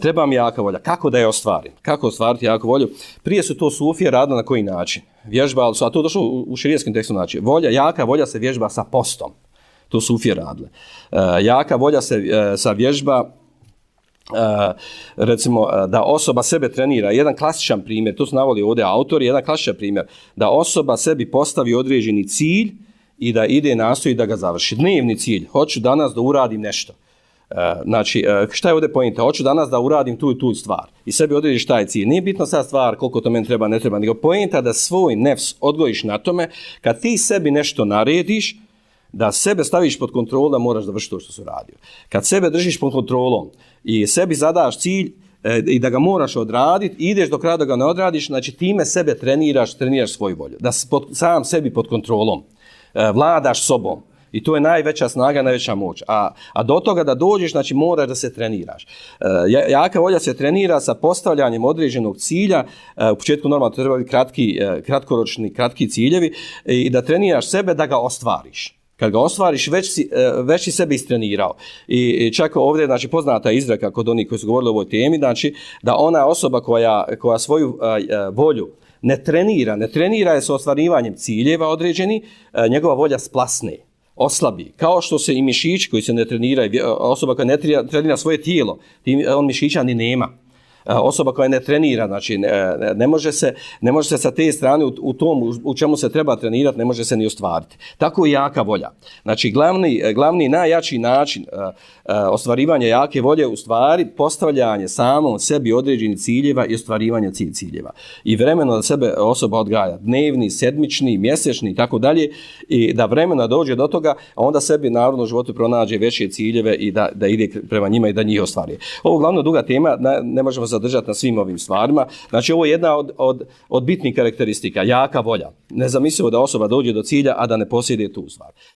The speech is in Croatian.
treba mi jaka volja. Kako da je ostvarim? Kako ostvariti jaku volju? Prije su to sufije radili na koji način? Vježbali su, a to došlo u, širijskim tekstu znači. Volja, jaka volja se vježba sa postom. To sufije radile. Uh, jaka volja se uh, sa vježba recimo da osoba sebe trenira jedan klasičan primjer to su navali ovdje autori jedan klasičan primjer da osoba sebi postavi određeni cilj i da ide nastoji da ga završi dnevni cilj hoću danas da uradim nešto znači uh, šta je ovdje pojenta hoću danas da uradim tu i tu stvar i sebi odredi šta je cilj nije bitno sad stvar koliko to meni treba ne treba nego pojenta da svoj nefs odgojiš na tome kad ti sebi nešto narediš da sebe staviš pod kontrolu da moraš završiti to što se radio. Kad sebe držiš pod kontrolom i sebi zadaš cilj e, i da ga moraš odraditi, ideš do kraja da ga ne odradiš, znači time sebe treniraš, treniraš svoju volju. Da sam sebi pod kontrolom, e, vladaš sobom. I to je najveća snaga, najveća moć. A, a do toga da dođeš, znači moraš da se treniraš. E, jaka volja se trenira sa postavljanjem određenog cilja, e, u početku normalno treba biti kratki, e, kratkoročni, kratki ciljevi, i da treniraš sebe da ga ostvariš kad ga ostvariš, već si, e, već si sebe istrenirao. I čak ovdje znači, poznata izreka kod onih koji su govorili o ovoj temi, znači da ona osoba koja, koja svoju e, e, volju ne trenira, ne trenira je sa ostvarivanjem ciljeva određeni, njegova volja splasne, oslabi. Kao što se i mišić koji se ne trenira, osoba koja ne trenira svoje tijelo, on mišića ni nema osoba koja ne trenira, znači ne, može se, ne može se sa te strane u, u tom u, u čemu se treba trenirati, ne može se ni ostvariti. Tako i jaka volja. Znači glavni, glavni najjači način uh, ostvarivanja jake volje u stvari postavljanje samom sebi određenih ciljeva i ostvarivanje cilj ciljeva. I vremeno da sebe osoba odgaja, dnevni, sedmični, mjesečni i tako dalje, i da vremena dođe do toga, a onda sebi narodno životu pronađe veće ciljeve i da, da ide prema njima i da njih ostvari. Ovo glavno duga tema, ne, možemo zadržati na svim ovim stvarima. Znači, ovo je jedna od, od, od bitnih karakteristika, jaka volja. Nezamislivo da osoba dođe do cilja, a da ne posjede tu stvar.